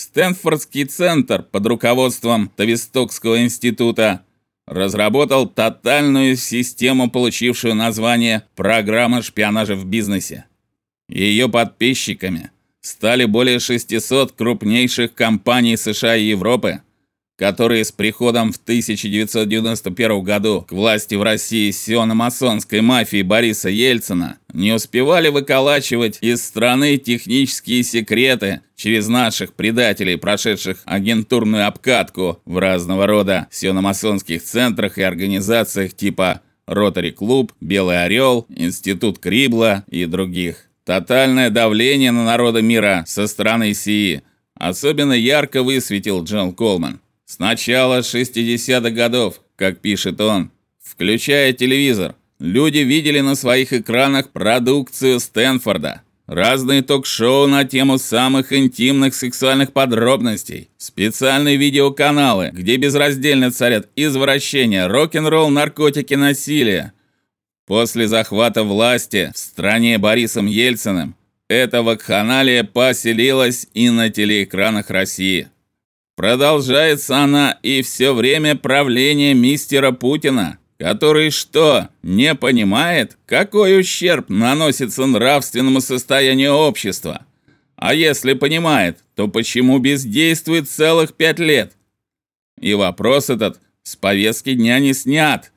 Стэнфордский центр под руководством Тавистокского института разработал тотальную систему, получившую название «Программа шпионажа в бизнесе». Ее подписчиками стали более 600 крупнейших компаний США и Европы, которые с приходом в 1991 году к власти в России сиономасонской мафии Бориса Ельцина не успевали выколачивать из страны технические секреты через наших предателей, прошедших агентурную обкатку в разного рода сиономасонских центрах и организациях типа Ротари Клуб, Белый Орел, Институт Крибла и других. Тотальное давление на народы мира со стороны СИИ особенно ярко высветил Джон Колман. С начала 60-х годов, как пишет он, включая телевизор, люди видели на своих экранах продукцию Стэнфорда, разные ток-шоу на тему самых интимных сексуальных подробностей, специальные видеоканалы, где безраздельно царят извращения, рок-н-ролл, наркотики, насилие. После захвата власти в стране Борисом Ельциным эта вакханалия поселилась и на телеэкранах России. Продолжается она и все время правления мистера Путина, который что, не понимает, какой ущерб наносится нравственному состоянию общества? А если понимает, то почему бездействует целых пять лет? И вопрос этот с повестки дня не снят.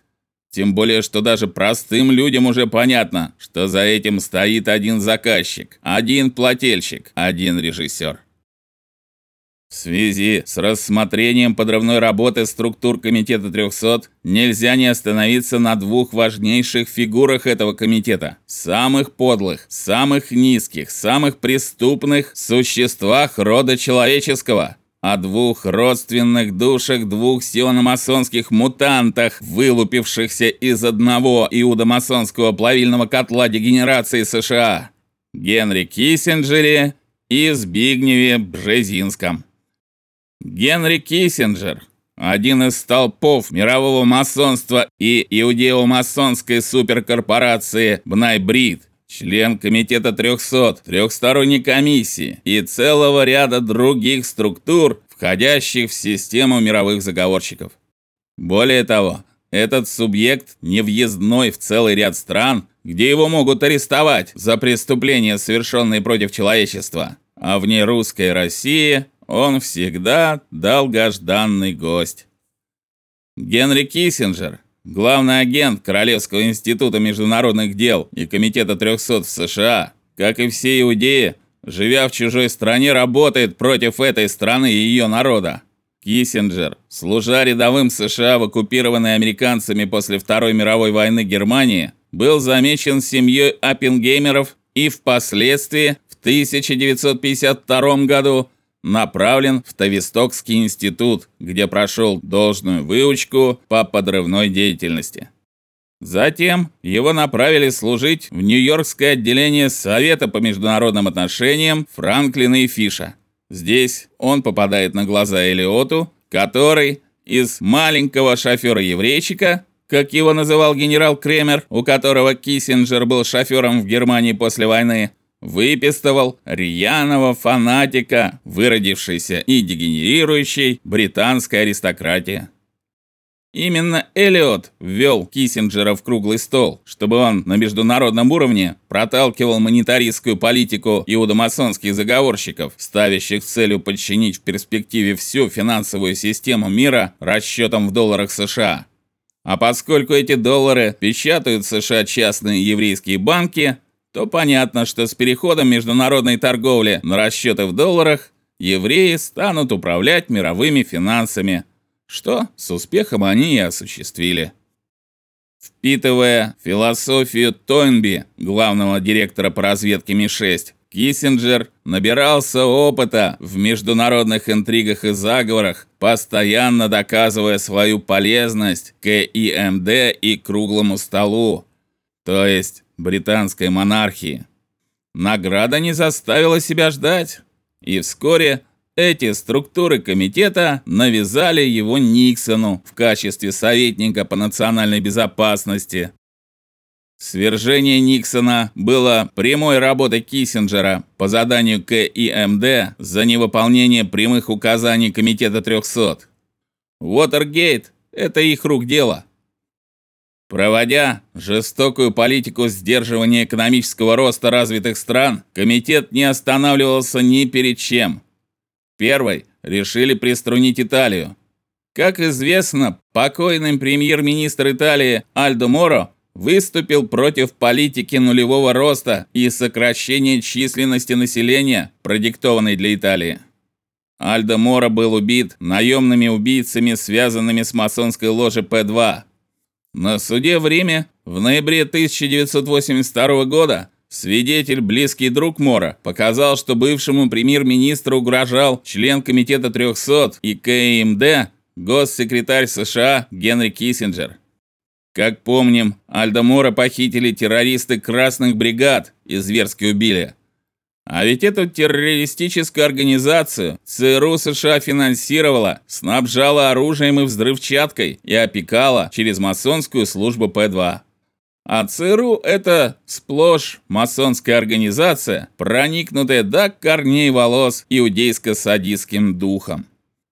Тем более, что даже простым людям уже понятно, что за этим стоит один заказчик, один плательщик, один режиссер. В связи с рассмотрением подрывной работы структур комитета 300 нельзя не остановиться на двух важнейших фигурах этого комитета: самых подлых, самых низких, самых преступных существах рода человеческого, о двух родственных душах двух сиономасонских мутантах, вылупившихся из одного иудомасонского плавильного котла дегенерации США: Генри Киссинджере и Збигневе Бжезинском. Генри Киссинджер, один из столпов мирового масонства и иудео-масонской суперкорпорации Бнайбрид, член комитета 300, трехсторонней комиссии и целого ряда других структур, входящих в систему мировых заговорщиков. Более того, этот субъект не въездной в целый ряд стран, где его могут арестовать за преступления, совершенные против человечества, а вне русской России он всегда долгожданный гость. Генри Киссинджер, главный агент Королевского института международных дел и комитета 300 в США, как и все иудеи, живя в чужой стране, работает против этой страны и ее народа. Киссинджер, служа рядовым США в оккупированной американцами после Второй мировой войны Германии, был замечен семьей Оппенгеймеров и впоследствии в 1952 году направлен в Тавистокский институт, где прошел должную выучку по подрывной деятельности. Затем его направили служить в Нью-Йоркское отделение Совета по международным отношениям Франклина и Фиша. Здесь он попадает на глаза Элиоту, который из маленького шофера-еврейчика, как его называл генерал Кремер, у которого Киссинджер был шофером в Германии после войны, выпистывал рьяного фанатика, выродившейся и дегенерирующей британской аристократии. Именно Эллиот ввел Киссинджера в круглый стол, чтобы он на международном уровне проталкивал монетаристскую политику иудомасонских заговорщиков, ставящих целью подчинить в перспективе всю финансовую систему мира расчетам в долларах США. А поскольку эти доллары печатают США частные еврейские банки, то понятно, что с переходом международной торговли на расчеты в долларах евреи станут управлять мировыми финансами, что с успехом они и осуществили. Впитывая философию Тойнби, главного директора по разведке Ми-6, Киссинджер набирался опыта в международных интригах и заговорах, постоянно доказывая свою полезность КИМД и круглому столу, то есть британской монархии. Награда не заставила себя ждать, и вскоре эти структуры комитета навязали его Никсону в качестве советника по национальной безопасности. Свержение Никсона было прямой работой Киссинджера по заданию КИМД за невыполнение прямых указаний комитета 300. Уотергейт это их рук дело. Проводя жестокую политику сдерживания экономического роста развитых стран, комитет не останавливался ни перед чем. Первый решили приструнить Италию. Как известно, покойный премьер-министр Италии Альдо Моро выступил против политики нулевого роста и сокращения численности населения, продиктованной для Италии. Альдо Моро был убит наемными убийцами, связанными с масонской ложей П2. На суде в Риме в ноябре 1982 года свидетель, близкий друг Мора, показал, что бывшему премьер-министру угрожал член комитета 300 и КМД, госсекретарь США Генри Киссинджер. Как помним, Альдо Мора похитили террористы красных бригад и зверски убили. А ведь эту террористическую организацию ЦРУ США финансировала, снабжала оружием и взрывчаткой и опекала через масонскую службу П2. А ЦРУ это сплошь масонская организация, проникнутая до корней волос иудейско-садистским духом.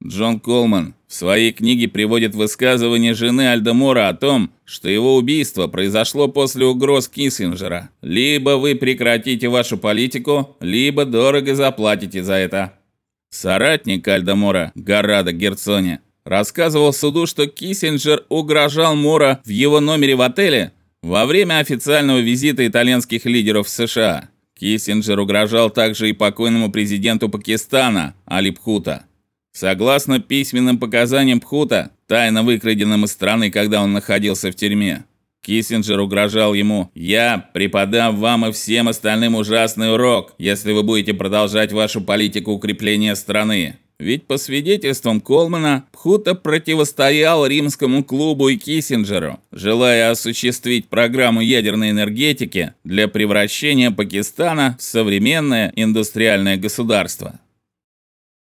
Джон Колман в своей книге приводит высказывание жены Альдемора о том, что его убийство произошло после угроз Киссинджера. Либо вы прекратите вашу политику, либо дорого заплатите за это. Соратник Альдемора, Гарада Герцони, рассказывал суду, что Киссинджер угрожал Мора в его номере в отеле во время официального визита итальянских лидеров в США. Киссинджер угрожал также и покойному президенту Пакистана Али Пхута. Согласно письменным показаниям Пхута, тайно выкраденным из страны, когда он находился в тюрьме, Киссинджер угрожал ему: "Я преподам вам и всем остальным ужасный урок, если вы будете продолжать вашу политику укрепления страны". Ведь по свидетельствам Колмана, Пхута противостоял римскому клубу и Киссинджеру, желая осуществить программу ядерной энергетики для превращения Пакистана в современное индустриальное государство.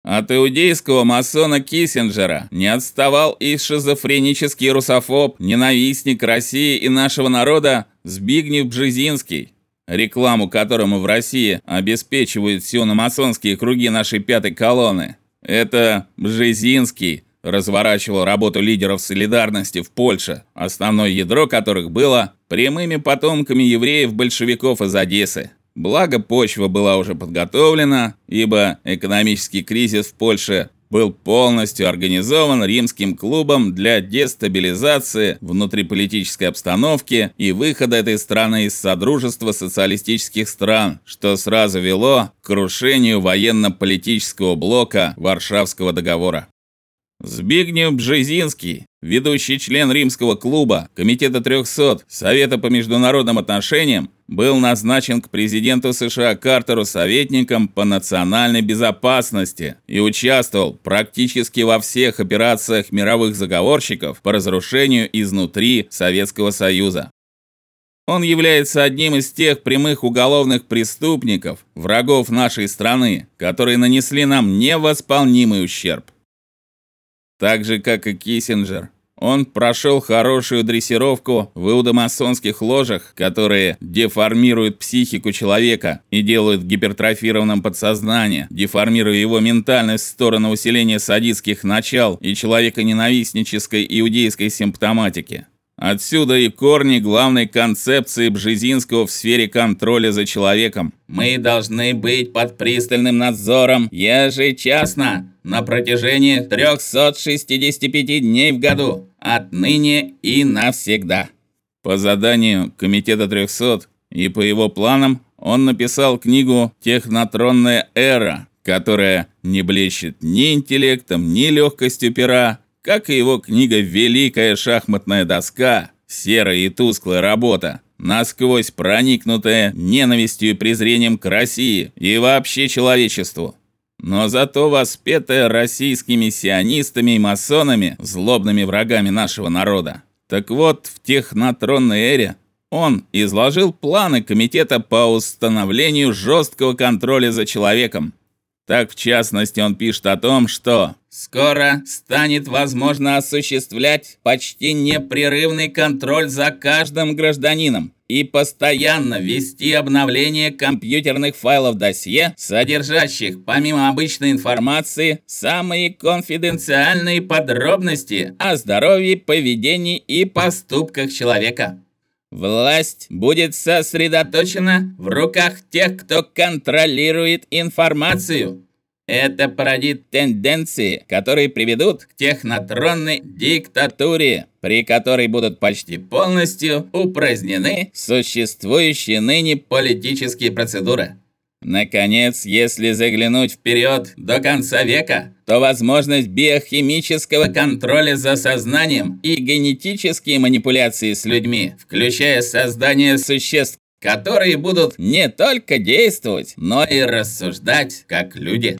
От иудейского масона Киссинджера не отставал и шизофренический русофоб, ненавистник России и нашего народа Збигнев Бжезинский, рекламу которому в России обеспечивают все на масонские круги нашей пятой колонны. Это Бжезинский разворачивал работу лидеров солидарности в Польше, основное ядро которых было прямыми потомками евреев-большевиков из Одессы. Благо почва была уже подготовлена, ибо экономический кризис в Польше был полностью организован римским клубом для дестабилизации внутриполитической обстановки и выхода этой страны из содружества социалистических стран, что сразу вело к крушению военно-политического блока Варшавского договора. Збигнев Бжезинский, ведущий член Римского клуба, комитета 300, Совета по международным отношениям, был назначен к президенту США Картеру советником по национальной безопасности и участвовал практически во всех операциях мировых заговорщиков по разрушению изнутри Советского Союза. Он является одним из тех прямых уголовных преступников, врагов нашей страны, которые нанесли нам невосполнимый ущерб. Так же как и Киссинджер, он прошел хорошую дрессировку в иудомасонских ложах, которые деформируют психику человека и делают гипертрофированным подсознание, деформируя его ментальность в сторону усиления садистских начал и человеконенавистнической иудейской симптоматики. Отсюда и корни главной концепции Бжезинского в сфере контроля за человеком. Мы должны быть под пристальным надзором ежечасно на протяжении 365 дней в году, отныне и навсегда. По заданию комитета 300 и по его планам он написал книгу Технотронная эра, которая не блещет ни интеллектом, ни легкостью пера, как и его книга Великая шахматная доска, серая и тусклая работа, насквозь проникнутая ненавистью и презрением к России и вообще человечеству. Но зато воспетая российскими сионистами и масонами, злобными врагами нашего народа. Так вот, в технотронной эре он изложил планы комитета по установлению жесткого контроля за человеком, Так, в частности, он пишет о том, что скоро станет возможно осуществлять почти непрерывный контроль за каждым гражданином и постоянно вести обновление компьютерных файлов досье, содержащих помимо обычной информации самые конфиденциальные подробности о здоровье, поведении и поступках человека. Власть будет сосредоточена в руках тех, кто контролирует информацию. Это породит тенденции, которые приведут к технотронной диктатуре, при которой будут почти полностью упразднены существующие ныне политические процедуры. Наконец, если заглянуть вперед до конца века, то возможность биохимического контроля за сознанием и генетические манипуляции с людьми, включая создание существ, которые будут не только действовать, но и рассуждать как люди.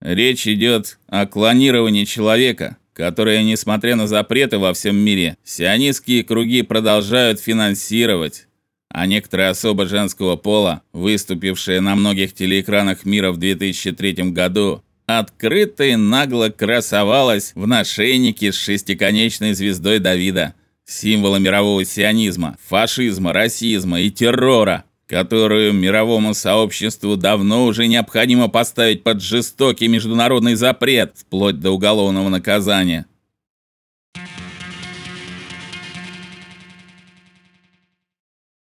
Речь идет о клонировании человека, которое, несмотря на запреты во всем мире, сионистские круги продолжают финансировать а некоторые особо женского пола, выступившие на многих телеэкранах мира в 2003 году, открыто и нагло красовалась в нашейнике с шестиконечной звездой Давида, символа мирового сионизма, фашизма, расизма и террора, которую мировому сообществу давно уже необходимо поставить под жестокий международный запрет, вплоть до уголовного наказания.